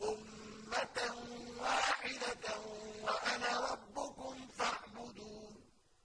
o